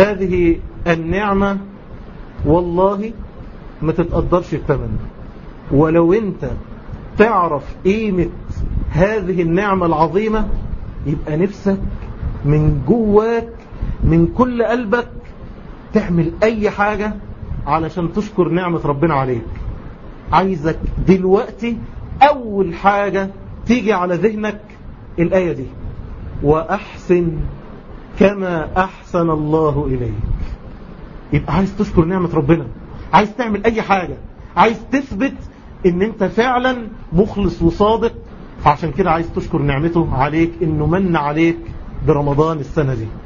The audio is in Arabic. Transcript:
هذه النعمة والله ما تتقدرش الثمن. ولو انت تعرف قيمة هذه النعمة العظيمة يبقى نفسك من جواك من كل قلبك تعمل أي حاجة علشان تشكر نعمة ربنا عليك. عايزك دلوقتي أول حاجة تيجي على ذهنك الآية دي. وأحسن كما أحسن الله إليك. يبقى عايز تشكر نعمة ربنا. عايز تعمل أي حاجة. عايز تثبت إن أنت فعلا مخلص وصادق. فعشان كده عايز تشكر نعمته عليك إنه من عليك برمضان السنة دي.